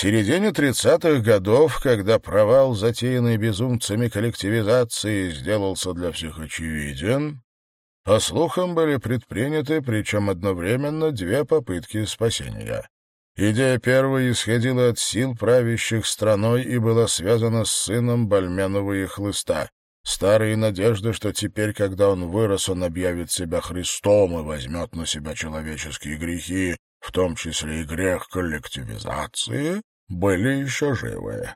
Середине 30-х годов, когда провал, затеянный безумцами коллективизации, сделался для всех очевиден, по слухам были предприняты, причем одновременно, две попытки спасения. Идея первой исходила от сил, правящих страной, и была связана с сыном Бальменова и Хлыста. Старые надежды, что теперь, когда он вырос, он объявит себя Христом и возьмет на себя человеческие грехи, в том числе и грех коллективизации, были еще живы.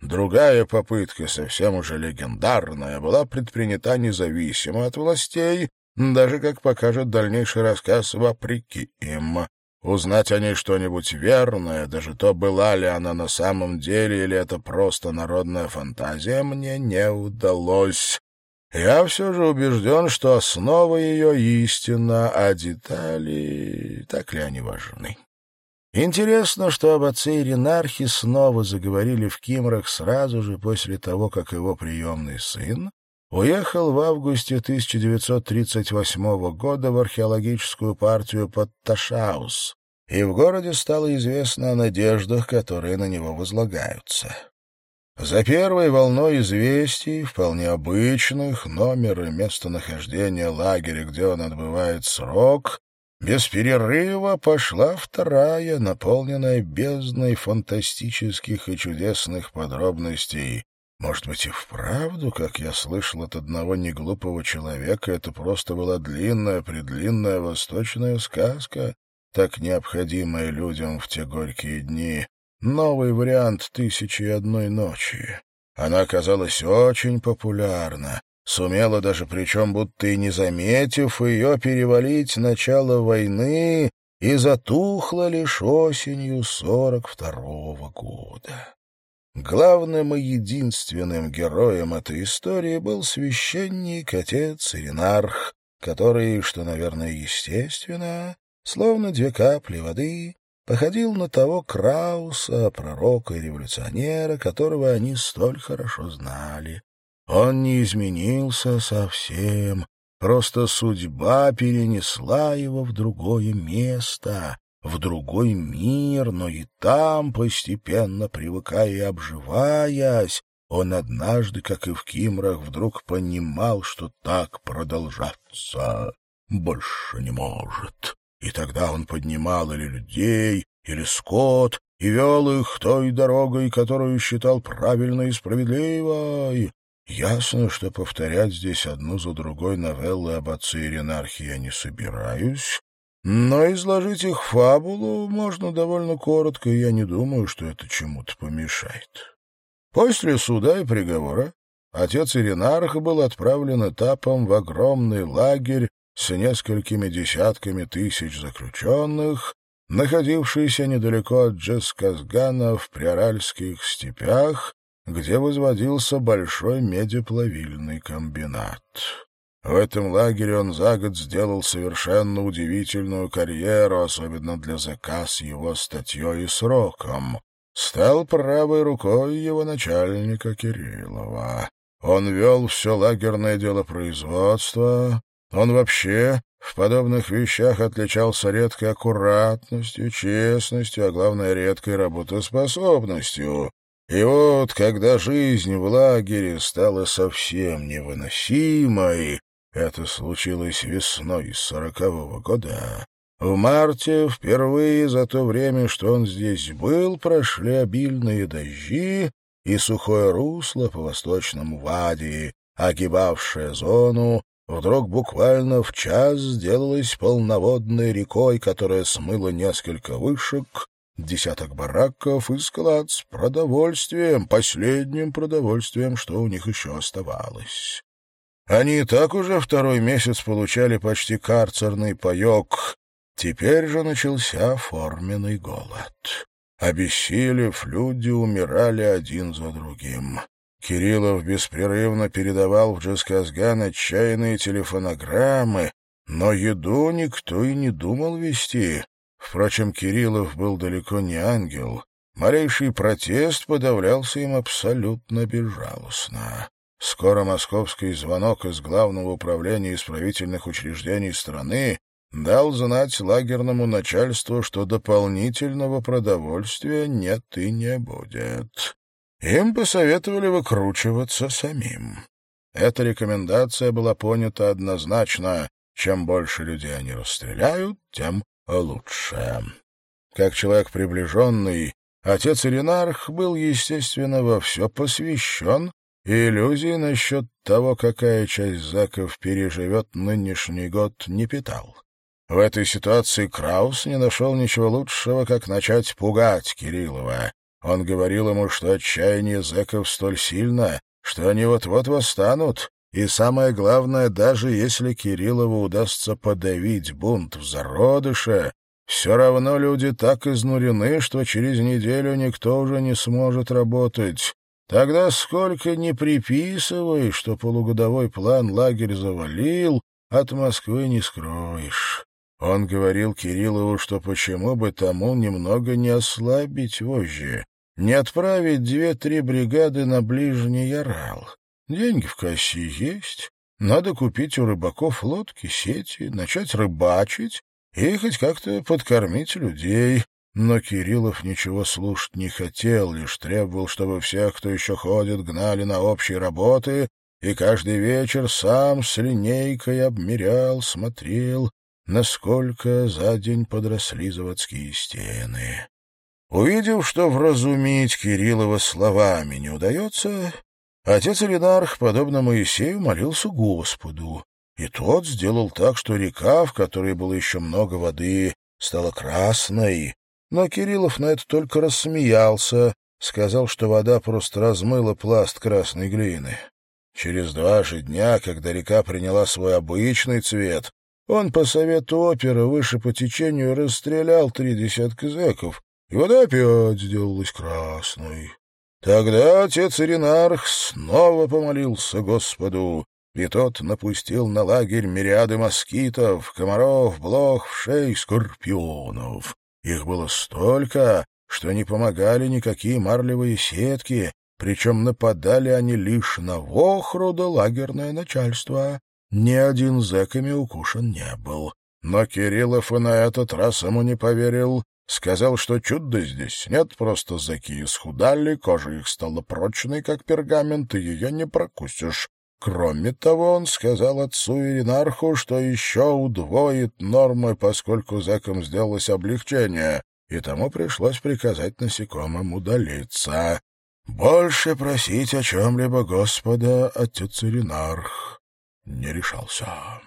Другая попытка, совсем уже легендарная, была предпринята независимо от властей, даже, как покажет дальнейший рассказ, вопреки им. Узнать о ней что-нибудь верное, даже то, была ли она на самом деле или это просто народная фантазия, мне не удалось. Я все же убежден, что основа ее истина, а детали, так ли они важны. Интересно, что об отце Иринархе снова заговорили в Кимрах сразу же после того, как его приемный сын уехал в августе 1938 года в археологическую партию под Ташаус, и в городе стало известно о надеждах, которые на него возлагаются. За первой волной известий, вполне обычных, номер и местонахождение лагеря, где он отбывает срок, без перерыва пошла вторая, наполненная бездной фантастических и чудесных подробностей, может быть, и вправду, как я слышал от одного неглупого человека, это просто была длинная-предлинная восточная сказка, так необходимая людям в те горькие дни. Новый вариант «Тысячи и одной ночи». Она оказалась очень популярна, сумела даже, причем будто и не заметив ее, перевалить начало войны и затухла лишь осенью сорок второго года. Главным и единственным героем этой истории был священник, отец Иринарх, который, что, наверное, естественно, словно две капли воды, походил на того Крауса, пророка и революционера, которого они столь хорошо знали. Он не изменился совсем, просто судьба перенесла его в другое место, в другой мир, но и там, постепенно привыкая и обживаясь, он однажды, как и в Кимрах, вдруг понимал, что так продолжаться больше не может. И тогда он поднимал или людей, или скот, и вел их той дорогой, которую считал правильной и справедливой. Ясно, что повторять здесь одну за другой новеллы об отце Иринархии я не собираюсь, но изложить их фабулу можно довольно коротко, и я не думаю, что это чему-то помешает. После суда и приговора отец Иринарх был отправлен этапом в огромный лагерь с несколькими десятками тысяч заключенных, находившийся недалеко от Джесказгана в Приоральских степях, где возводился большой медиплавильный комбинат. В этом лагере он за год сделал совершенно удивительную карьеру, особенно для заказ его статьей и сроком. Стал правой рукой его начальника Кириллова. Он вел все лагерное дело производства. Он вообще в подобных вещах отличался редкой аккуратностью, честностью, а главное, редкой работоспособностью. И вот, когда жизнь в лагере стала совсем невыносимой, это случилось весной сорокового года. В марте, впервые за то время, что он здесь был, прошли обильные дожди, и сухое русло по восточному Вади, огибавшее зону, вдруг буквально в час сделалось полноводной рекой, которая смыла несколько вышек, десяток бараков и склад с продовольствием, последним продовольствием, что у них еще оставалось. Они и так уже второй месяц получали почти карцерный паек. Теперь же начался форменный голод. Обессилев, люди умирали один за другим. Кириллов беспрерывно передавал в Джесказган отчаянные телефонограммы, но еду никто и не думал вести. Впрочем, Кириллов был далеко не ангел. Малейший протест подавлялся им абсолютно безжалостно. Скоро московский звонок из Главного управления исправительных учреждений страны дал знать лагерному начальству, что дополнительного продовольствия нет и не будет. Им посоветовали выкручиваться самим. Эта рекомендация была понята однозначно. Чем больше людей они расстреляют, тем лучше. Как человек приближенный, отец Иринарх был, естественно, во все посвящен, и иллюзий насчет того, какая часть заков переживет нынешний год, не питал. В этой ситуации Краус не нашел ничего лучшего, как начать пугать Кириллова. Он говорил ему, что отчаяние зэков столь сильно, что они вот-вот восстанут, и самое главное, даже если Кириллову удастся подавить бунт в зародыше, все равно люди так изнурены, что через неделю никто уже не сможет работать. Тогда сколько ни приписывай, что полугодовой план лагерь завалил, от Москвы не скроешь. Он говорил Кириллову, что почему бы тому немного не ослабить вожжи, не отправить две-три бригады на ближний Ярал. Деньги в кассе есть, надо купить у рыбаков лодки, сети, начать рыбачить и хоть как-то подкормить людей. Но Кириллов ничего слушать не хотел, лишь требовал, чтобы всех, кто еще ходит, гнали на общие работы, и каждый вечер сам с линейкой обмерял, смотрел, насколько за день подросли заводские стены. Увидев, что вразумить Кириллова словами не удается, отец Ильинарх, подобно Моисею, молился Господу, и тот сделал так, что река, в которой было еще много воды, стала красной. Но Кириллов на это только рассмеялся, сказал, что вода просто размыла пласт красной глины. Через два же дня, когда река приняла свой обычный цвет, он по совету опера выше по течению расстрелял три десятка зэков, и вода опять сделалась красной. Тогда отец Иринарх снова помолился Господу, и тот напустил на лагерь мириады москитов, комаров, блох, вшей, скорпионов. Их было столько, что не помогали никакие марлевые сетки, причем нападали они лишь на вохру да лагерное начальство. Ни один зэками укушен не был. Но Кириллов и на этот раз ему не поверил. Сказал, что чудо здесь нет, просто зэки исхудали, кожа их стала прочной, как пергамент, и ее не прокусишь. Кроме того, он сказал отцу Иринарху, что еще удвоит нормы, поскольку зэкам сделалось облегчение, и тому пришлось приказать насекомым удалиться. Больше просить о чем-либо Господа отец Иринарх не решался.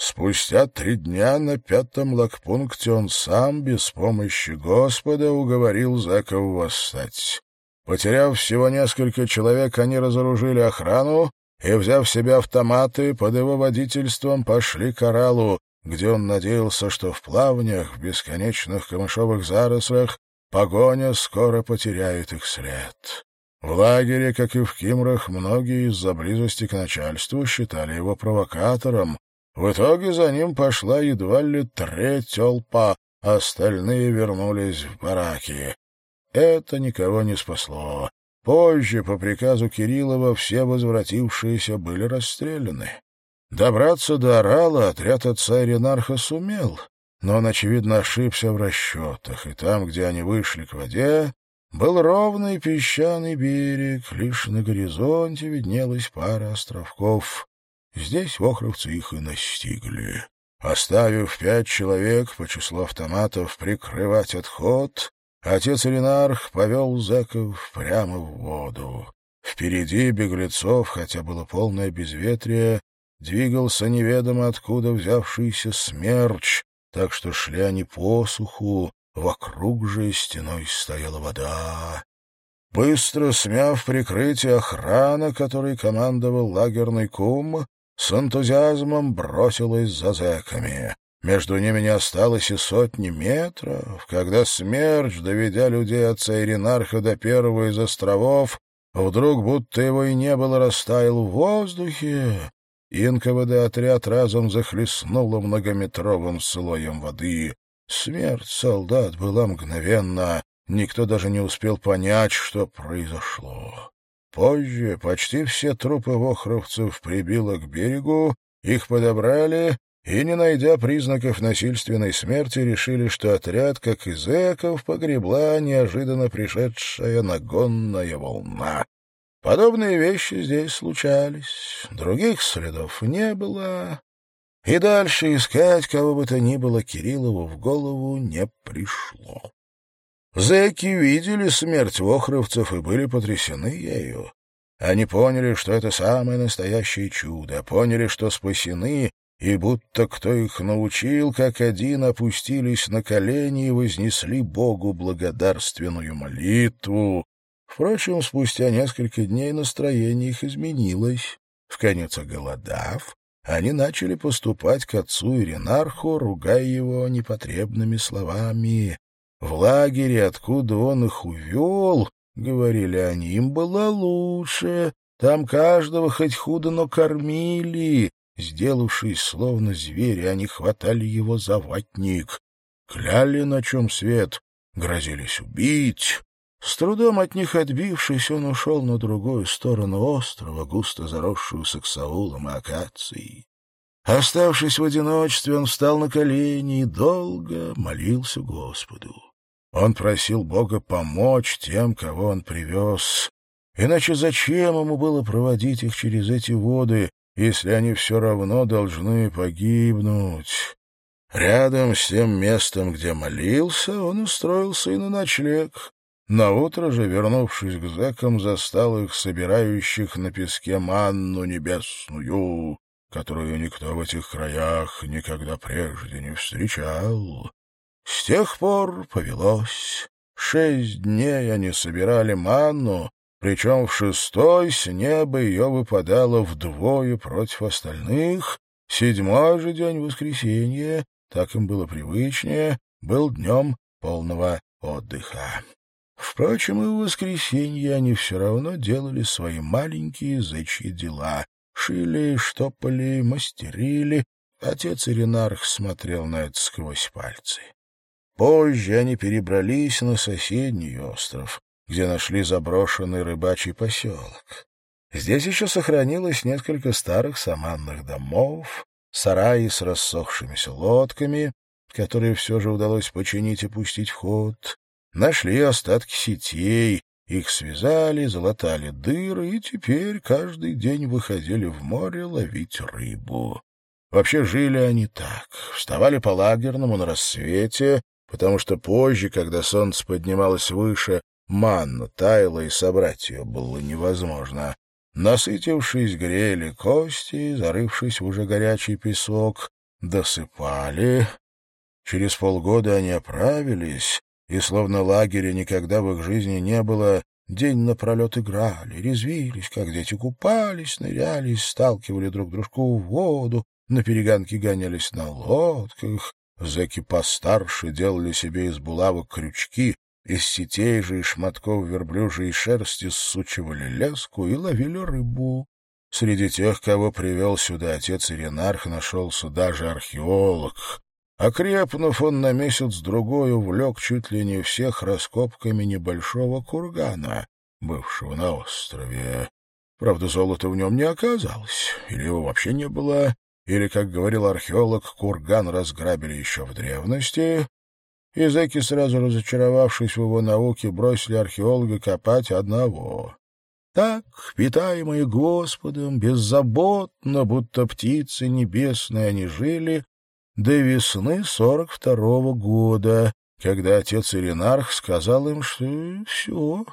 Спустя три дня на пятом лагпункте он сам, без помощи Господа, уговорил зэков восстать. Потеряв всего несколько человек, они разоружили охрану и, взяв себе автоматы, под его водительством пошли к Оралу, где он надеялся, что в плавнях, в бесконечных камышовых зарослях, погоня скоро потеряет их след. В лагере, как и в Кимрах, многие из-за близости к начальству считали его провокатором. В итоге за ним пошла едва ли треть толпа, остальные вернулись в бараки. Это никого не спасло. Позже, по приказу Кириллова, все возвратившиеся были расстреляны. Добраться до Орала отряд отца Иринарха сумел, но он, очевидно, ошибся в расчетах, и там, где они вышли к воде, был ровный песчаный берег, лишь на горизонте виднелась пара островков. Здесь вохровцы их и настигли. Оставив пять человек по числу автоматов прикрывать отход, отец Ренарх повел зэков прямо в воду. Впереди беглецов, хотя было полное безветрие, двигался неведомо откуда взявшийся смерч, так что шли они по суху, Вокруг же стеной стояла вода. Быстро смяв прикрытие охрана, которой командовал лагерный кум, с энтузиазмом бросилась за зэками. Между ними не осталось и сотни метров, когда смерч, доведя людей от Иринарха до первого из островов, вдруг, будто его и не было, растаял в воздухе, и НКВД-отряд разом захлестнуло многометровым слоем воды. Смерть солдат была мгновенна, никто даже не успел понять, что произошло. Позже почти все трупы вохровцев прибило к берегу, их подобрали и, не найдя признаков насильственной смерти, решили, что отряд, как и зэков, погребла неожиданно пришедшая нагонная волна. Подобные вещи здесь случались, других следов не было, и дальше искать кого бы то ни было Кириллову в голову не пришло. Зэки видели смерть вохровцев и были потрясены ею. Они поняли, что это самое настоящее чудо, поняли, что спасены, и будто кто их научил, как один опустились на колени и вознесли Богу благодарственную молитву. Впрочем, спустя несколько дней настроение их изменилось. В конец оголодав, они начали поступать к отцу Иринарху, ругая его непотребными словами. В лагере, откуда он их увел, говорили они, им было лучше. Там каждого хоть худо, но кормили. Сделавшись словно звери, они хватали его за ватник. Кляли, на чем свет, грозились убить. С трудом от них отбившись, он ушел на другую сторону острова, густо заросшую саксаулом и акацией. Оставшись в одиночестве, он встал на колени и долго молился Господу. Он просил Бога помочь тем, кого он привез. Иначе зачем ему было проводить их через эти воды, если они все равно должны погибнуть? Рядом с тем местом, где молился, он устроился и на ночлег. Наутро же, вернувшись к зэкам, застал их собирающих на песке манну небесную, которую никто в этих краях никогда прежде не встречал. С тех пор повелось. Шесть дней они собирали манну, причем в шестой с неба ее выпадало вдвое против остальных. Седьмой же день воскресенья, так им было привычнее, был днем полного отдыха. Впрочем, и в воскресенье они все равно делали свои маленькие зычьи дела. Шили, штопали, мастерили. Отец Иринарх смотрел на это сквозь пальцы. Позже они перебрались на соседний остров, где нашли заброшенный рыбачий поселок. Здесь еще сохранилось несколько старых саманных домов, сараи с рассохшимися лодками, которые все же удалось починить и пустить в ход. Нашли остатки сетей, их связали, залатали дыры и теперь каждый день выходили в море ловить рыбу. Вообще жили они так. Вставали по лагерному на рассвете, потому что позже, когда солнце поднималось выше, манна таяла, и собрать ее было невозможно. Насытившись, грели кости, зарывшись в уже горячий песок, досыпали. Через полгода они оправились, и, словно лагеря никогда в их жизни не было, день напролет играли, резвились, как дети купались, нырялись, сталкивали друг дружку в воду, на перегонки гонялись на лодках, Зэки постарше делали себе из булавок крючки, из сетей же и шматков верблюжьей шерсти сучивали леску и ловили рыбу. Среди тех, кого привел сюда отец Иринарх, нашелся даже археолог. Окрепнув, он на месяц-другой увлек чуть ли не всех раскопками небольшого кургана, бывшего на острове. Правда, золота в нем не оказалось, или его вообще не было, или, как говорил археолог, курган разграбили еще в древности, и зэки, сразу разочаровавшись в его науке, бросили археолога копать одного. Так, питаемые Господом, беззаботно, будто птицы небесные, они жили до весны сорок второго года, когда отец Иринарх сказал им, что все,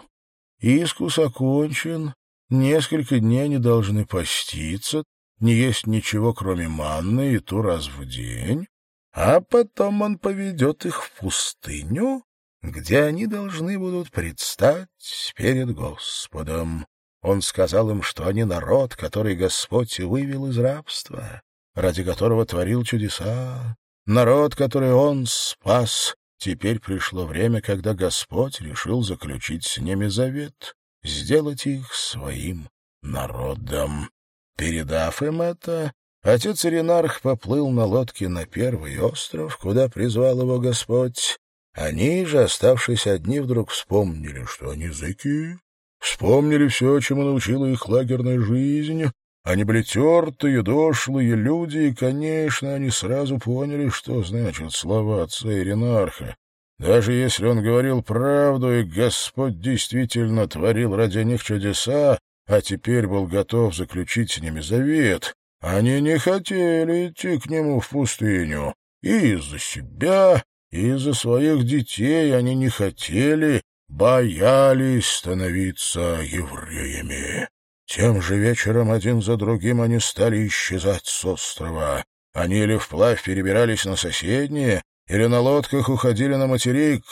искус окончен, несколько дней они должны поститься, не есть ничего, кроме манны, и ту раз в день, а потом он поведет их в пустыню, где они должны будут предстать перед Господом. Он сказал им, что они народ, который Господь вывел из рабства, ради которого творил чудеса, народ, который он спас. Теперь пришло время, когда Господь решил заключить с ними завет, сделать их своим народом. Передав им это, отец Иринарх поплыл на лодке на первый остров, куда призвал его Господь. Они же, оставшись одни, вдруг вспомнили, что они языки, вспомнили все, чему научила их лагерная жизнь, Они были тертые, дошлые люди, и, конечно, они сразу поняли, что значат слова отца Иринарха. Даже если он говорил правду, и Господь действительно творил ради них чудеса, а теперь был готов заключить с ними завет, они не хотели идти к нему в пустыню. И из-за себя, и из-за своих детей они не хотели, боялись становиться евреями. Тем же вечером один за другим они стали исчезать с острова. Они или вплавь перебирались на соседние, или на лодках уходили на материк.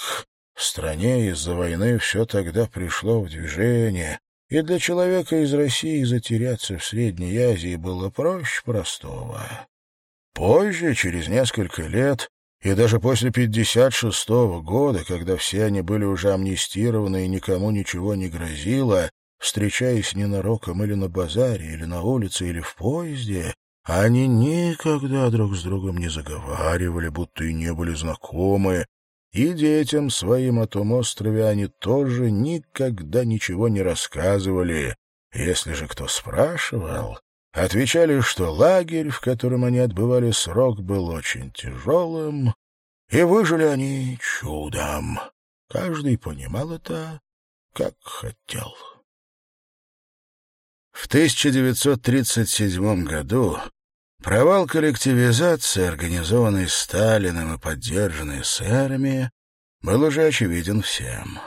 В стране из-за войны все тогда пришло в движение, и для человека из России затеряться в Средней Азии было проще простого. Позже, через несколько лет, и даже после 56-го года, когда все они были уже амнистированы и никому ничего не грозило, встречаясь ненароком или на базаре, или на улице, или в поезде, они никогда друг с другом не заговаривали, будто и не были знакомы, и детям своим о том острове они тоже никогда ничего не рассказывали. Если же кто спрашивал, отвечали, что лагерь, в котором они отбывали срок, был очень тяжелым, и выжили они чудом. Каждый понимал это, как хотел. В 1937 году провал коллективизации, организованный Сталиным и поддержанный эсерами, был уже очевиден всем.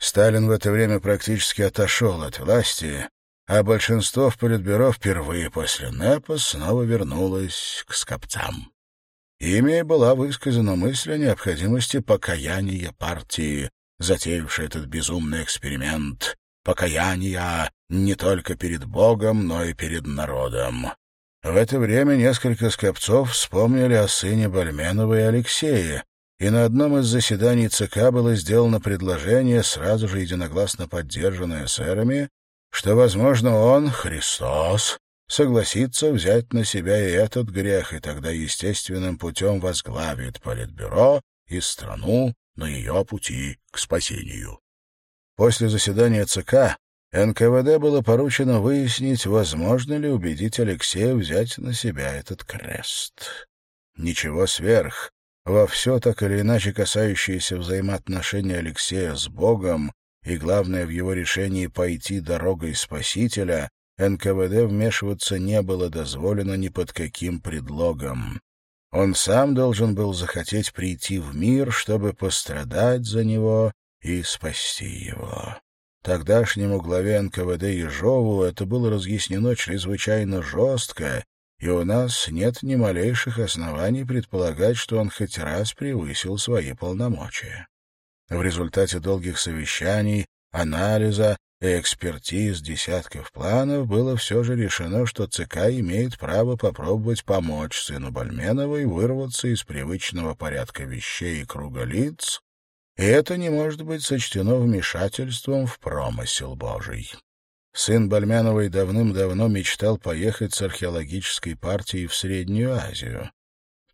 Сталин в это время практически отошел от власти, а большинство в Политбюро впервые после НЭПа снова вернулось к скопцам. Ими была высказана мысль о необходимости покаяния партии, затеявшей этот безумный эксперимент, покаяния не только перед Богом, но и перед народом. В это время несколько скопцов вспомнили о сыне Бальменова и Алексея, и на одном из заседаний ЦК было сделано предложение, сразу же единогласно поддержанное сэрами, что, возможно, он, Христос, согласится взять на себя и этот грех, и тогда естественным путем возглавит Политбюро и страну на ее пути к спасению. После заседания ЦК НКВД было поручено выяснить, возможно ли убедить Алексея взять на себя этот крест. Ничего сверх. Во все так или иначе касающееся взаимоотношений Алексея с Богом и, главное, в его решении пойти дорогой Спасителя, НКВД вмешиваться не было дозволено ни под каким предлогом. Он сам должен был захотеть прийти в мир, чтобы пострадать за него и спасти его. Тогдашнему главе НКВД Ежову это было разъяснено чрезвычайно жестко, и у нас нет ни малейших оснований предполагать, что он хоть раз превысил свои полномочия. В результате долгих совещаний, анализа и экспертиз десятков планов было все же решено, что ЦК имеет право попробовать помочь сыну Бальменовой вырваться из привычного порядка вещей и круга лиц это не может быть сочтено вмешательством в промысел Божий. Сын Бальмяновой давным-давно мечтал поехать с археологической партией в Среднюю Азию.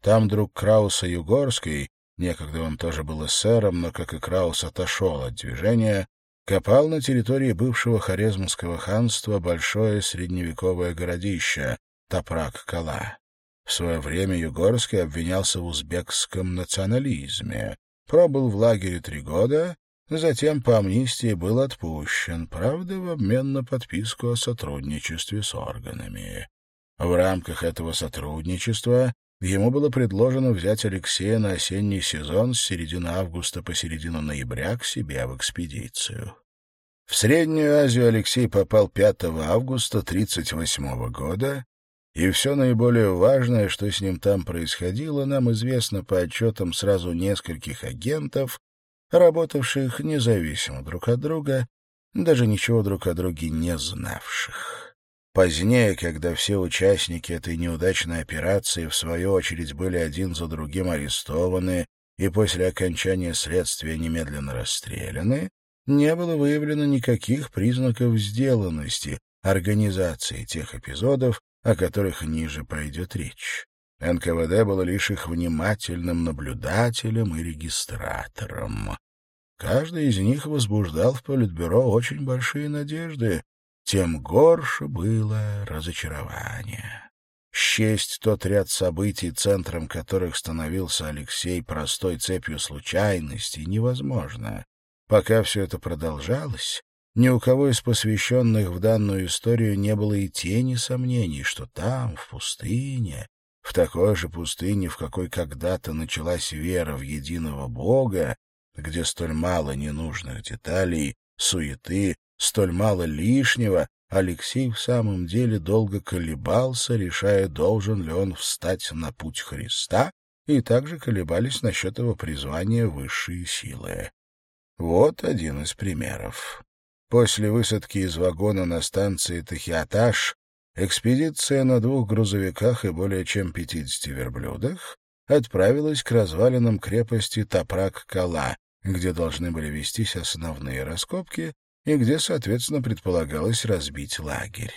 Там друг Крауса Югорский, некогда он тоже был эсером, но, как и Краус, отошел от движения, копал на территории бывшего Хорезмского ханства большое средневековое городище Тапрак-Кала. В свое время Югорский обвинялся в узбекском национализме, Пробыл в лагере три года, затем по амнистии был отпущен, правда, в обмен на подписку о сотрудничестве с органами. В рамках этого сотрудничества ему было предложено взять Алексея на осенний сезон с середины августа по середину ноября к себе в экспедицию. В Среднюю Азию Алексей попал 5 августа 1938 года и все наиболее важное, что с ним там происходило, нам известно по отчетам сразу нескольких агентов, работавших независимо друг от друга, даже ничего друг о друге не знавших. Позднее, когда все участники этой неудачной операции в свою очередь были один за другим арестованы и после окончания следствия немедленно расстреляны, не было выявлено никаких признаков сделанности организации тех эпизодов, о которых ниже пойдет речь. НКВД было лишь их внимательным наблюдателем и регистратором. Каждый из них возбуждал в Политбюро очень большие надежды, тем горше было разочарование. Счесть тот ряд событий, центром которых становился Алексей простой цепью случайностей, невозможно. Пока все это продолжалось, ни у кого из посвященных в данную историю не было и тени сомнений, что там, в пустыне, в такой же пустыне, в какой когда-то началась вера в единого Бога, где столь мало ненужных деталей, суеты, столь мало лишнего, Алексей в самом деле долго колебался, решая, должен ли он встать на путь Христа, и также колебались насчет его призвания высшие силы. Вот один из примеров. После высадки из вагона на станции Тахиаташ экспедиция на двух грузовиках и более чем 50 верблюдах отправилась к развалинам крепости Тапрак-Кала, где должны были вестись основные раскопки и где, соответственно, предполагалось разбить лагерь.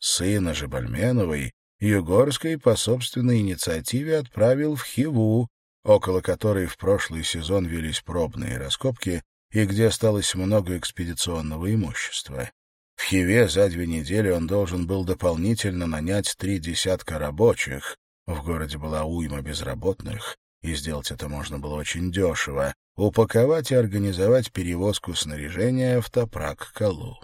Сына же Бальменовой Югорской по собственной инициативе отправил в Хиву, около которой в прошлый сезон велись пробные раскопки, и где осталось много экспедиционного имущества. В Хиве за две недели он должен был дополнительно нанять три десятка рабочих. В городе была уйма безработных, и сделать это можно было очень дешево, упаковать и организовать перевозку снаряжения в Топрак-Калу.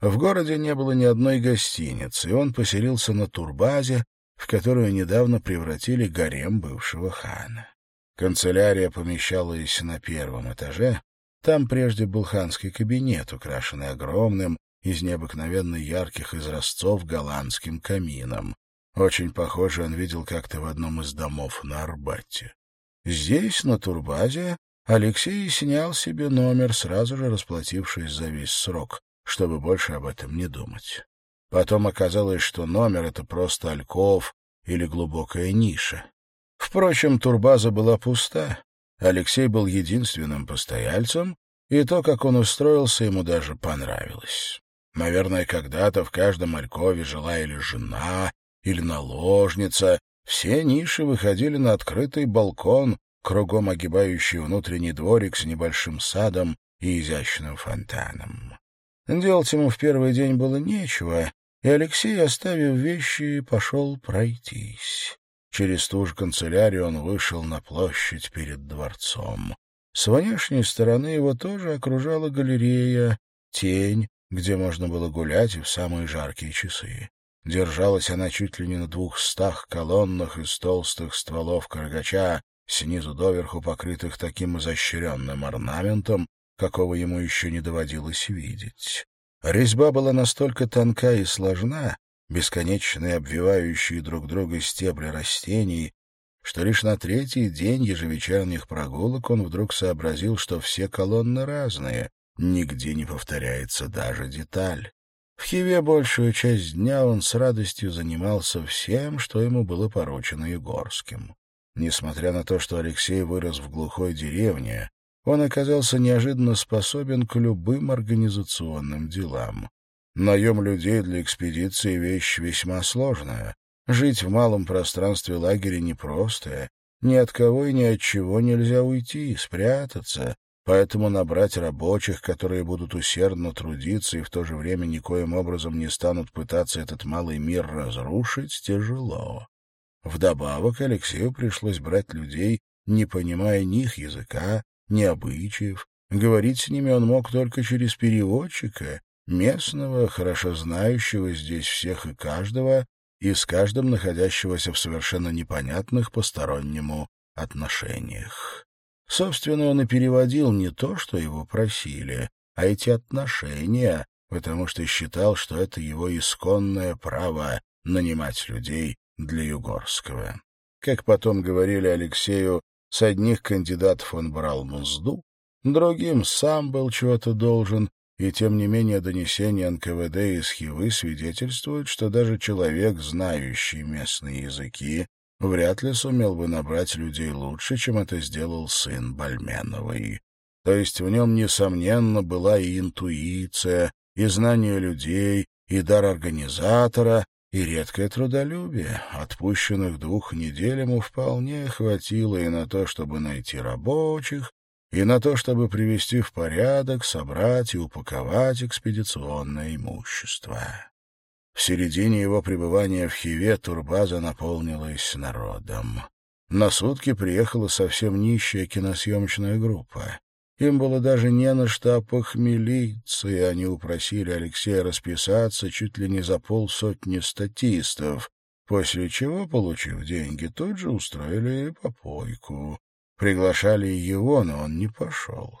В городе не было ни одной гостиницы, и он поселился на турбазе, в которую недавно превратили гарем бывшего хана. Канцелярия помещалась на первом этаже, там прежде был ханский кабинет, украшенный огромным, из необыкновенно ярких изразцов голландским камином. Очень похоже он видел как-то в одном из домов на Арбате. Здесь, на турбазе, Алексей снял себе номер, сразу же расплатившись за весь срок, чтобы больше об этом не думать. Потом оказалось, что номер — это просто альков или глубокая ниша. Впрочем, турбаза была пуста, Алексей был единственным постояльцем, и то, как он устроился, ему даже понравилось. Наверное, когда-то в каждом Алькове жила или жена, или наложница. Все ниши выходили на открытый балкон, кругом огибающий внутренний дворик с небольшим садом и изящным фонтаном. Делать ему в первый день было нечего, и Алексей, оставив вещи, пошел пройтись. Через ту же канцелярию он вышел на площадь перед дворцом. С внешней стороны его тоже окружала галерея, тень, где можно было гулять и в самые жаркие часы. Держалась она чуть ли не на двухстах колоннах из толстых стволов каргача, снизу доверху покрытых таким изощренным орнаментом, какого ему еще не доводилось видеть. Резьба была настолько тонка и сложна, бесконечные обвивающие друг друга стебли растений, что лишь на третий день ежевечерних прогулок он вдруг сообразил, что все колонны разные, нигде не повторяется даже деталь. В Хиве большую часть дня он с радостью занимался всем, что ему было поручено Егорским. Несмотря на то, что Алексей вырос в глухой деревне, он оказался неожиданно способен к любым организационным делам. Наем людей для экспедиции — вещь весьма сложная. Жить в малом пространстве лагеря непросто. Ни от кого и ни от чего нельзя уйти, спрятаться. Поэтому набрать рабочих, которые будут усердно трудиться и в то же время никоим образом не станут пытаться этот малый мир разрушить, тяжело. Вдобавок Алексею пришлось брать людей, не понимая ни их языка, ни обычаев. Говорить с ними он мог только через переводчика, местного, хорошо знающего здесь всех и каждого, и с каждым находящегося в совершенно непонятных постороннему отношениях. Собственно, он и переводил не то, что его просили, а эти отношения, потому что считал, что это его исконное право нанимать людей для Югорского. Как потом говорили Алексею, с одних кандидатов он брал музду, другим сам был чего-то должен, и тем не менее донесения НКВД из Хивы свидетельствуют, что даже человек, знающий местные языки, вряд ли сумел бы набрать людей лучше, чем это сделал сын Бальменовой. То есть в нем, несомненно, была и интуиция, и знание людей, и дар организатора, и редкое трудолюбие. Отпущенных двух недель ему вполне хватило и на то, чтобы найти рабочих, и на то, чтобы привести в порядок, собрать и упаковать экспедиционное имущество. В середине его пребывания в Хиве турбаза наполнилась народом. На сутки приехала совсем нищая киносъемочная группа. Им было даже не на что похмелиться, и они упросили Алексея расписаться чуть ли не за полсотни статистов, после чего, получив деньги, тут же устроили попойку. Приглашали его, но он не пошел.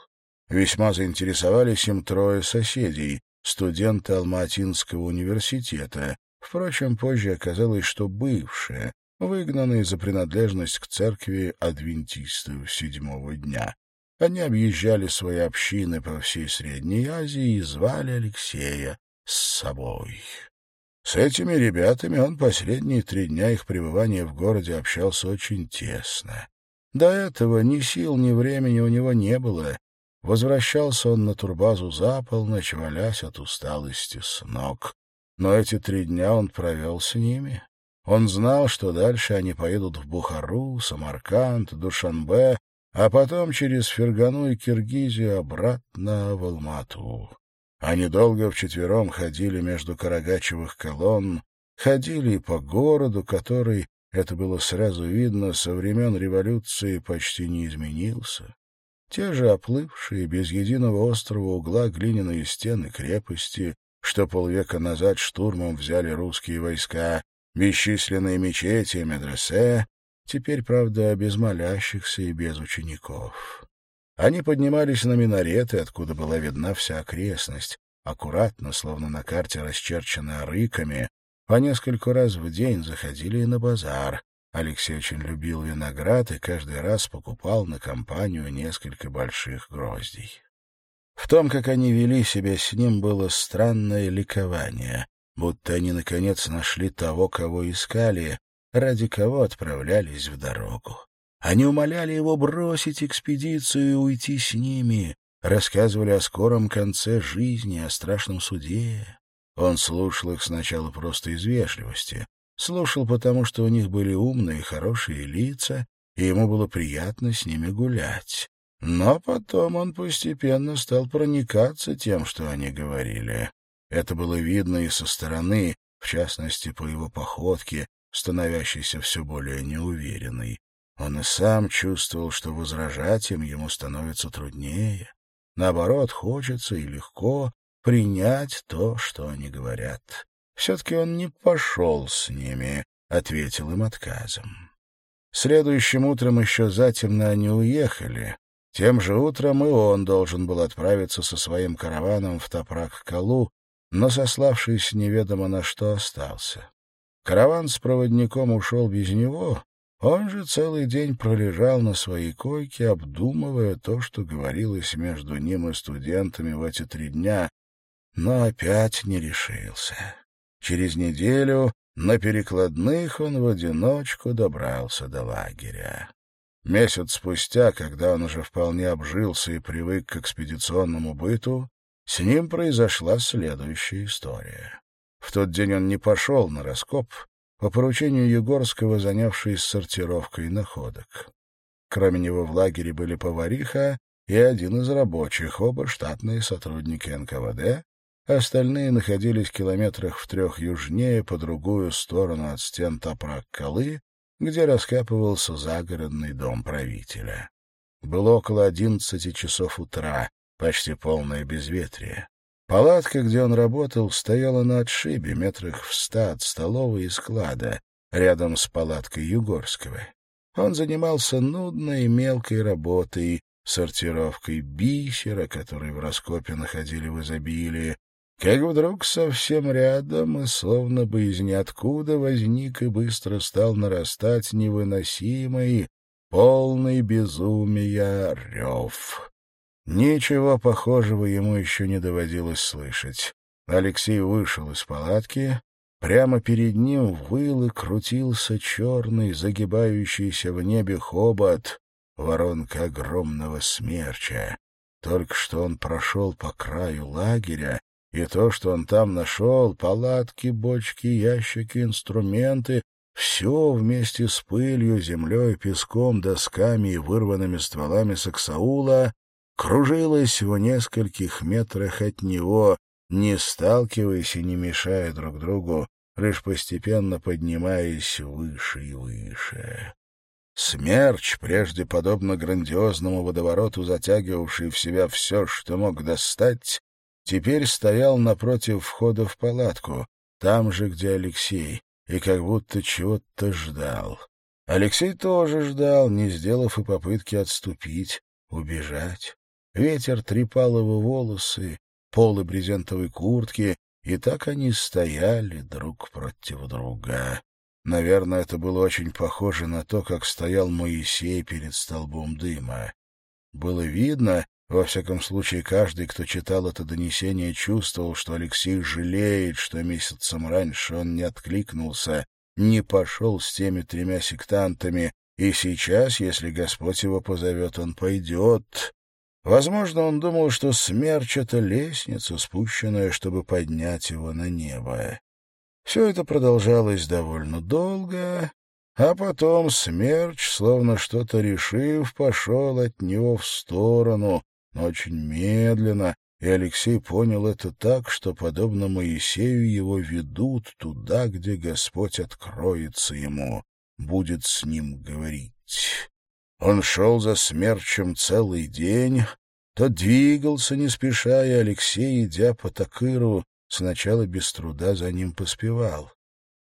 Весьма заинтересовались им трое соседей, студенты Алматинского университета. Впрочем, позже оказалось, что бывшие, выгнанные за принадлежность к церкви адвентистов седьмого дня. Они объезжали свои общины по всей Средней Азии и звали Алексея с собой. С этими ребятами он последние три дня их пребывания в городе общался очень тесно. До этого ни сил, ни времени у него не было. Возвращался он на турбазу за полночь, валясь от усталости с ног. Но эти три дня он провел с ними. Он знал, что дальше они поедут в Бухару, Самарканд, Душанбе, а потом через Фергану и Киргизию обратно в Алмату. Они долго вчетвером ходили между Карагачевых колонн, ходили и по городу, который, это было сразу видно, со времен революции почти не изменился. Те же оплывшие, без единого острого угла глиняные стены крепости, что полвека назад штурмом взяли русские войска, бесчисленные мечети и медресе, теперь, правда, без молящихся и без учеников. Они поднимались на минареты, откуда была видна вся окрестность, аккуратно, словно на карте расчерченная рыками, по нескольку раз в день заходили и на базар. Алексей очень любил виноград и каждый раз покупал на компанию несколько больших гроздей. В том, как они вели себя с ним, было странное ликование будто они, наконец, нашли того, кого искали, ради кого отправлялись в дорогу. Они умоляли его бросить экспедицию и уйти с ними, рассказывали о скором конце жизни, о страшном суде. Он слушал их сначала просто из вежливости, слушал потому, что у них были умные, хорошие лица, и ему было приятно с ними гулять. Но потом он постепенно стал проникаться тем, что они говорили. Это было видно и со стороны, в частности, по его походке, становящейся все более неуверенной. Он и сам чувствовал, что возражать им ему становится труднее. Наоборот, хочется и легко принять то, что они говорят. Все-таки он не пошел с ними, — ответил им отказом. Следующим утром еще затемно они уехали. Тем же утром и он должен был отправиться со своим караваном в Топрак-Калу, но, сославшись неведомо на что, остался. Караван с проводником ушел без него, он же целый день пролежал на своей койке, обдумывая то, что говорилось между ним и студентами в эти три дня, но опять не решился. Через неделю на перекладных он в одиночку добрался до лагеря. Месяц спустя, когда он уже вполне обжился и привык к экспедиционному быту, с ним произошла следующая история. В тот день он не пошел на раскоп, по поручению Егорского, занявшись сортировкой находок. Кроме него в лагере были повариха и один из рабочих, оба штатные сотрудники НКВД, остальные находились километрах в трех южнее, по другую сторону от стен Топрак-Калы, где раскапывался загородный дом правителя. Было около одиннадцати часов утра, почти полное безветрие. Палатка, где он работал, стояла на отшибе, метрах в ста от столовой и склада, рядом с палаткой Югорского. Он занимался нудной мелкой работой, сортировкой бисера, который в раскопе находили в изобилии, как вдруг совсем рядом и словно бы из ниоткуда возник и быстро стал нарастать невыносимый, полный безумия рев. Ничего похожего ему еще не доводилось слышать. Алексей вышел из палатки. Прямо перед ним выл и крутился черный, загибающийся в небе хобот, воронка огромного смерча. Только что он прошел по краю лагеря, и то, что он там нашел, палатки, бочки, ящики, инструменты, Все вместе с пылью, землей, песком, досками и вырванными стволами саксаула кружилось в нескольких метрах от него, не сталкиваясь и не мешая друг другу, лишь постепенно поднимаясь выше и выше. Смерч, прежде подобно грандиозному водовороту, затягивавший в себя все, что мог достать, теперь стоял напротив входа в палатку, там же, где Алексей, и как будто чего-то ждал. Алексей тоже ждал, не сделав и попытки отступить, убежать. Ветер трепал его волосы, полы брезентовой куртки, и так они стояли друг против друга. Наверное, это было очень похоже на то, как стоял Моисей перед столбом дыма. Было видно, во всяком случае, каждый, кто читал это донесение, чувствовал, что Алексей жалеет, что месяцем раньше он не откликнулся, не пошел с теми тремя сектантами, и сейчас, если Господь его позовет, он пойдет. Возможно, он думал, что смерч — это лестница, спущенная, чтобы поднять его на небо. Все это продолжалось довольно долго, а потом смерч, словно что-то решив, пошел от него в сторону, но очень медленно, и Алексей понял это так, что, подобно Моисею, его ведут туда, где Господь откроется ему, будет с ним говорить. Он шел за смерчем целый день, то двигался не спеша, и Алексей, идя по такыру, сначала без труда за ним поспевал.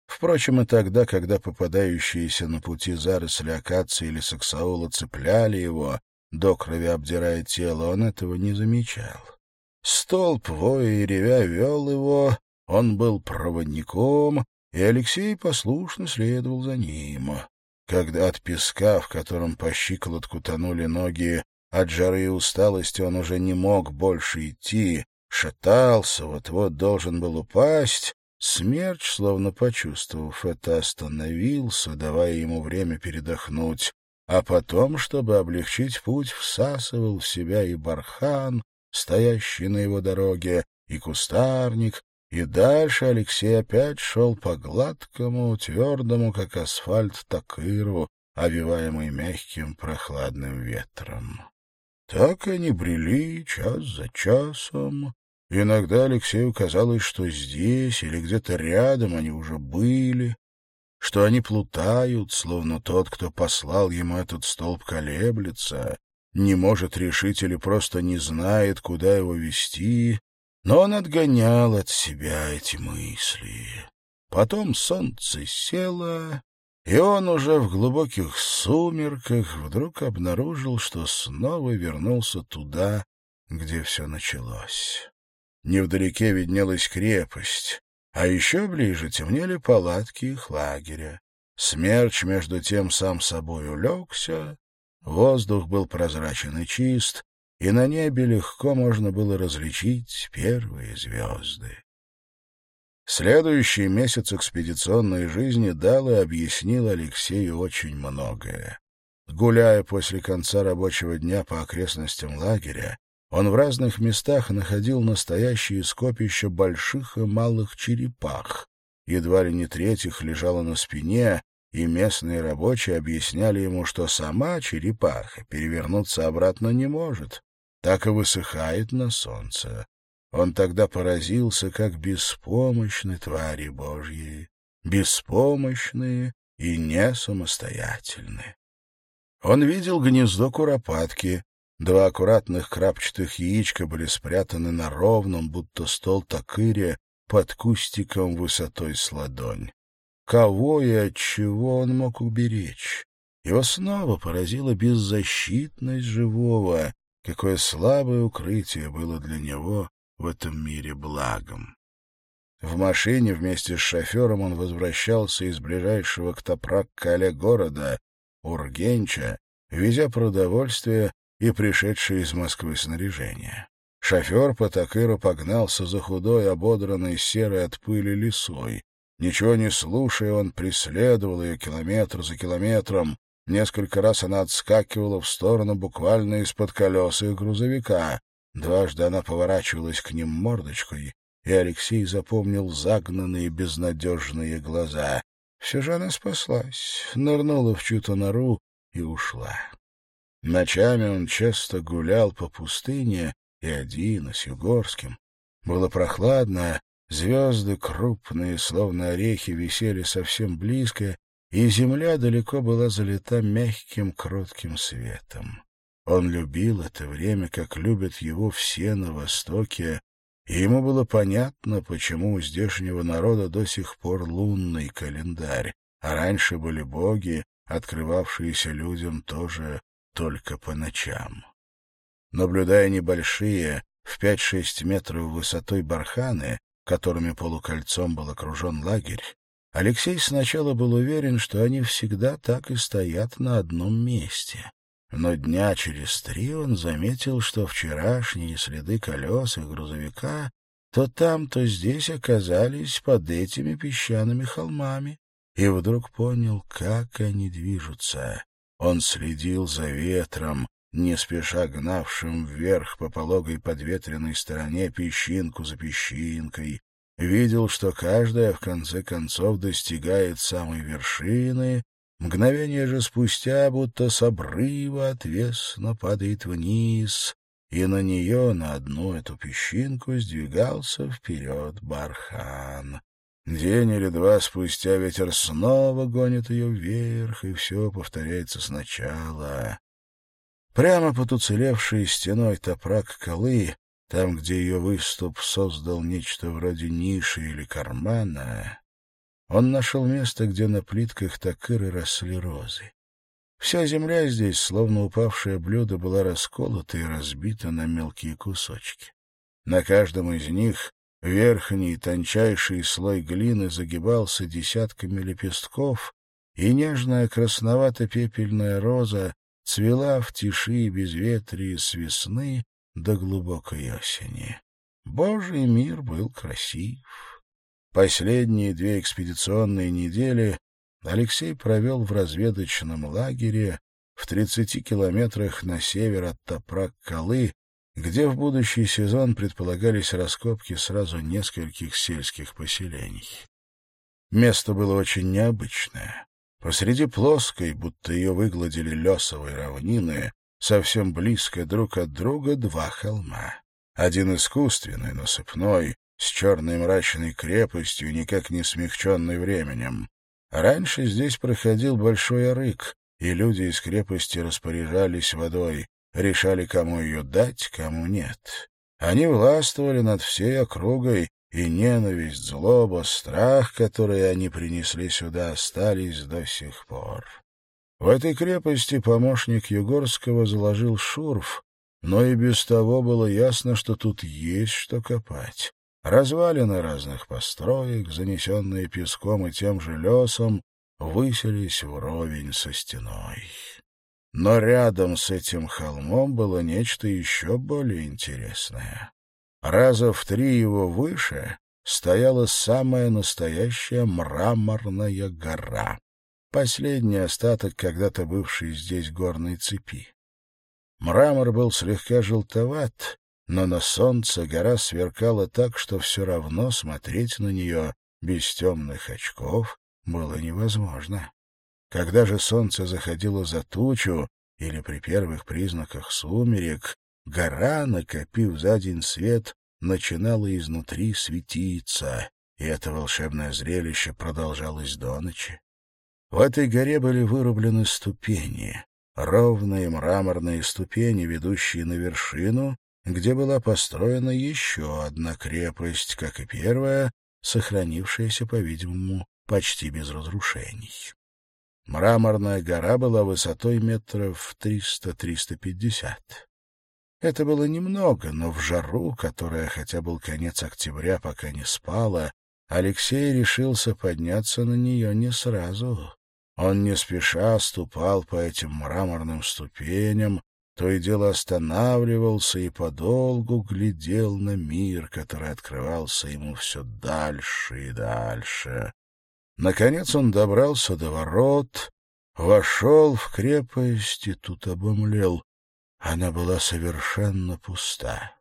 Впрочем, и тогда, когда попадающиеся на пути заросли акации или саксаула цепляли его, до крови обдирая тело, он этого не замечал. Столб, воя и ревя, вел его, он был проводником, и Алексей послушно следовал за ним. Когда от песка, в котором по щиколотку тонули ноги, от жары и усталости он уже не мог больше идти, шатался, вот-вот должен был упасть, смерч, словно почувствовав это, остановился, давая ему время передохнуть а потом, чтобы облегчить путь, всасывал в себя и бархан, стоящий на его дороге, и кустарник, и дальше Алексей опять шел по гладкому, твердому, как асфальт, такыру, овиваемый мягким прохладным ветром. Так они брели час за часом. Иногда Алексею казалось, что здесь или где-то рядом они уже были, что они плутают, словно тот, кто послал ему этот столб, колеблется, не может решить или просто не знает, куда его вести, но он отгонял от себя эти мысли. Потом солнце село, и он уже в глубоких сумерках вдруг обнаружил, что снова вернулся туда, где все началось. Невдалеке виднелась крепость, а еще ближе темнели палатки их лагеря. Смерч, между тем, сам собой улегся, воздух был прозрачен и чист, и на небе легко можно было различить первые звезды. Следующий месяц экспедиционной жизни дал и объяснил Алексею очень многое. Гуляя после конца рабочего дня по окрестностям лагеря, он в разных местах находил настоящие скопища больших и малых черепах. Едва ли не треть их лежала на спине, и местные рабочие объясняли ему, что сама черепаха перевернуться обратно не может, так и высыхает на солнце. Он тогда поразился, как беспомощны твари Божьи, беспомощные и не самостоятельны. Он видел гнездо куропатки, Два аккуратных крапчатых яичка были спрятаны на ровном, будто стол такыре, под кустиком высотой с ладонь. Кого и от чего он мог уберечь? Его снова поразила беззащитность живого, какое слабое укрытие было для него в этом мире благом. В машине вместе с шофером он возвращался из ближайшего к Топрак-Кале города, Ургенча, везя продовольствие и пришедшее из Москвы снаряжение. Шофер по такыру погнался за худой, ободранной серой от пыли лисой. Ничего не слушая, он преследовал ее километр за километром. Несколько раз она отскакивала в сторону буквально из-под колес их грузовика. Дважды она поворачивалась к ним мордочкой, и Алексей запомнил загнанные безнадежные глаза. Все же она спаслась, нырнула в чью-то нору и ушла. Ночами он часто гулял по пустыне, и один, и с Югорским. Было прохладно, звезды крупные, словно орехи, висели совсем близко, и земля далеко была залита мягким, кротким светом. Он любил это время, как любят его все на Востоке, и ему было понятно, почему у здешнего народа до сих пор лунный календарь, а раньше были боги, открывавшиеся людям тоже только по ночам. Наблюдая небольшие, в пять-шесть метров высотой барханы, которыми полукольцом был окружен лагерь, Алексей сначала был уверен, что они всегда так и стоят на одном месте. Но дня через три он заметил, что вчерашние следы колес и грузовика то там, то здесь оказались под этими песчаными холмами, и вдруг понял, как они движутся. Он следил за ветром, не спеша гнавшим вверх по пологой подветренной стороне песчинку за песчинкой, видел, что каждая в конце концов достигает самой вершины, мгновение же спустя будто с обрыва отвесно падает вниз, и на нее, на одну эту песчинку, сдвигался вперед бархан. День или два спустя ветер снова гонит ее вверх, и все повторяется сначала. Прямо под уцелевшей стеной топрак колы, там, где ее выступ создал нечто вроде ниши или кармана, он нашел место, где на плитках такыры росли розы. Вся земля здесь, словно упавшее блюдо, была расколота и разбита на мелкие кусочки. На каждом из них Верхний тончайший слой глины загибался десятками лепестков, и нежная красновато-пепельная роза цвела в тиши и безветрии с весны до глубокой осени. Божий мир был красив. Последние две экспедиционные недели Алексей провел в разведочном лагере в 30 километрах на север от Топрак-Калы, где в будущий сезон предполагались раскопки сразу нескольких сельских поселений. Место было очень необычное. Посреди плоской, будто ее выгладили лесовой равнины, совсем близко друг от друга два холма. Один искусственный, насыпной, с черной мрачной крепостью, никак не смягченной временем. Раньше здесь проходил большой арык, и люди из крепости распоряжались водой, решали, кому ее дать, кому нет. Они властвовали над всей округой, и ненависть, злоба, страх, которые они принесли сюда, остались до сих пор. В этой крепости помощник Югорского заложил шурф, но и без того было ясно, что тут есть что копать. Развалины разных построек, занесенные песком и тем же лесом, выселись вровень со стеной. Но рядом с этим холмом было нечто еще более интересное. Раза в три его выше стояла самая настоящая мраморная гора, последний остаток когда-то бывшей здесь горной цепи. Мрамор был слегка желтоват, но на солнце гора сверкала так, что все равно смотреть на нее без темных очков было невозможно. Когда же солнце заходило за тучу, или при первых признаках сумерек, гора, накопив за день свет, начинала изнутри светиться, и это волшебное зрелище продолжалось до ночи. В этой горе были вырублены ступени, ровные мраморные ступени, ведущие на вершину, где была построена еще одна крепость, как и первая, сохранившаяся, по-видимому, почти без разрушений. Мраморная гора была высотой метров триста-триста пятьдесят. Это было немного, но в жару, которая, хотя был конец октября, пока не спала, Алексей решился подняться на нее не сразу. Он не спеша ступал по этим мраморным ступеням, то и дело останавливался и подолгу глядел на мир, который открывался ему все дальше и дальше. Наконец он добрался до ворот, вошел в крепость и тут обомлел. Она была совершенно пуста.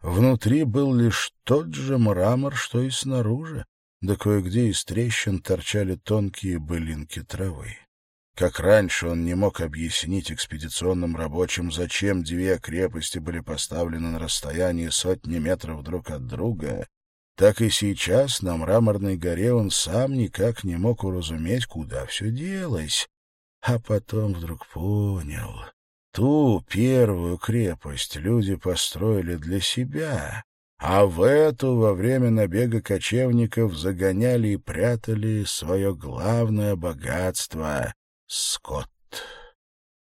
Внутри был лишь тот же мрамор, что и снаружи, да кое-где из трещин торчали тонкие былинки травы. Как раньше он не мог объяснить экспедиционным рабочим, зачем две крепости были поставлены на расстоянии сотни метров друг от друга, так и сейчас на мраморной горе он сам никак не мог уразуметь, куда все делось. А потом вдруг понял. Ту первую крепость люди построили для себя, а в эту во время набега кочевников загоняли и прятали свое главное богатство скот.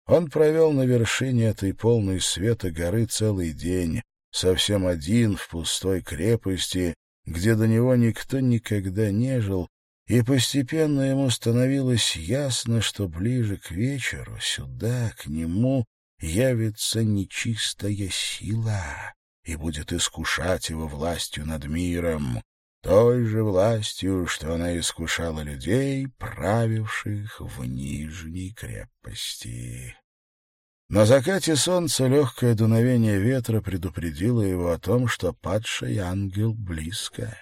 Он провел на вершине этой полной света горы целый день, совсем один в пустой крепости, где до него никто никогда не жил, и постепенно ему становилось ясно, что ближе к вечеру сюда, к нему, явится нечистая сила и будет искушать его властью над миром той же властью, что она искушала людей, правивших в Нижней крепости. На закате солнца легкое дуновение ветра предупредило его о том, что падший ангел близко.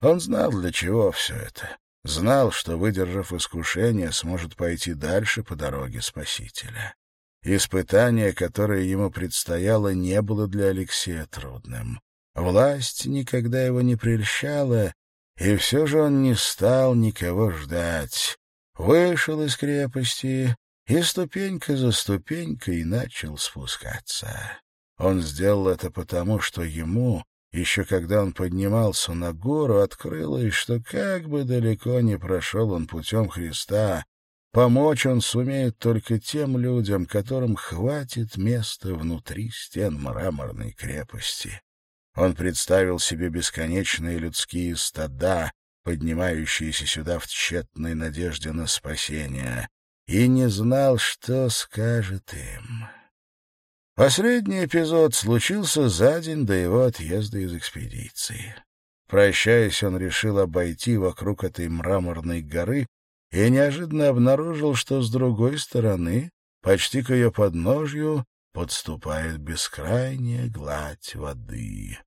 Он знал, для чего все это. Знал, что, выдержав искушение, сможет пойти дальше по дороге Спасителя. Испытание, которое ему предстояло, не было для Алексея трудным. Власть никогда его не прельщала, и все же он не стал никого ждать. Вышел из крепости и ступенька за ступенькой начал спускаться. Он сделал это потому, что ему, еще когда он поднимался на гору, открылось, что как бы далеко не прошел он путем Христа, помочь он сумеет только тем людям, которым хватит места внутри стен мраморной крепости. Он представил себе бесконечные людские стада, поднимающиеся сюда в тщетной надежде на спасение, и не знал, что скажет им. Последний эпизод случился за день до его отъезда из экспедиции. Прощаясь, он решил обойти вокруг этой мраморной горы и неожиданно обнаружил, что с другой стороны, почти к ее подножью, подступает бескрайняя гладь воды.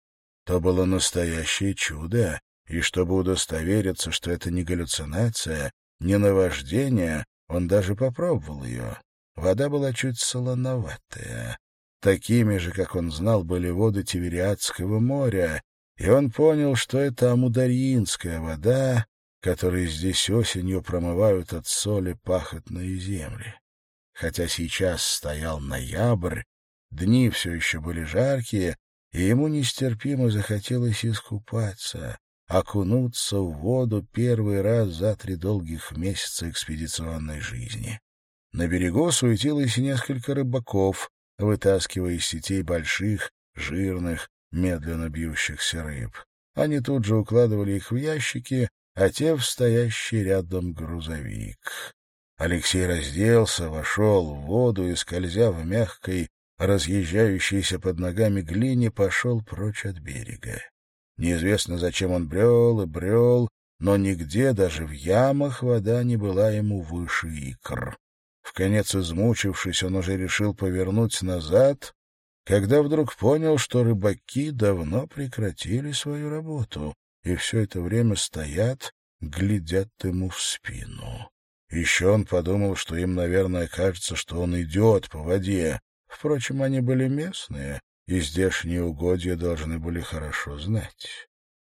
То было настоящее чудо, и чтобы удостовериться, что это не галлюцинация, не наваждение, он даже попробовал ее. Вода была чуть солоноватая. Такими же, как он знал, были воды Тивериадского моря, и он понял, что это амударьинская вода, которой здесь осенью промывают от соли пахотные земли. Хотя сейчас стоял ноябрь, дни все еще были жаркие, и ему нестерпимо захотелось искупаться, окунуться в воду первый раз за три долгих месяца экспедиционной жизни. На берегу суетилось несколько рыбаков, вытаскивая из сетей больших, жирных, медленно бьющихся рыб. Они тут же укладывали их в ящики, а те в стоящий рядом грузовик. Алексей разделся, вошел в воду и, скользя в мягкой, разъезжающейся под ногами глине, пошел прочь от берега. Неизвестно, зачем он брел и брел, но нигде, даже в ямах, вода не была ему выше икр. В конец измучившись, он уже решил повернуть назад, когда вдруг понял, что рыбаки давно прекратили свою работу и все это время стоят, глядят ему в спину. Еще он подумал, что им, наверное, кажется, что он идет по воде. Впрочем, они были местные, и здешние угодья должны были хорошо знать.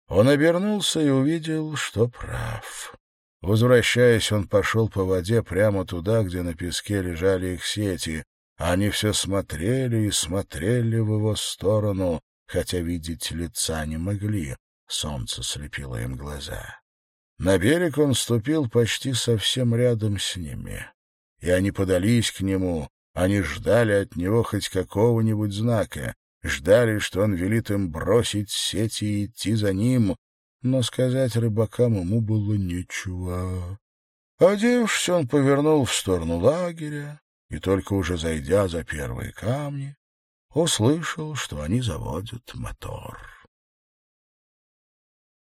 Он обернулся и увидел, что прав. Возвращаясь, он пошел по воде прямо туда, где на песке лежали их сети. Они все смотрели и смотрели в его сторону, хотя видеть лица не могли. Солнце слепило им глаза. На берег он ступил почти совсем рядом с ними. И они подались к нему, они ждали от него хоть какого-нибудь знака, ждали, что он велит им бросить сети и идти за ним, но сказать рыбакам ему было нечего. Одевшись, он повернул в сторону лагеря, и только уже зайдя за первые камни, услышал, что они заводят мотор.